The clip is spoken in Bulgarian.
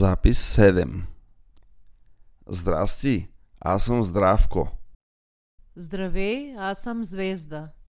Запис 7 Здрасти, аз съм Здравко. Здравей, аз съм Звезда.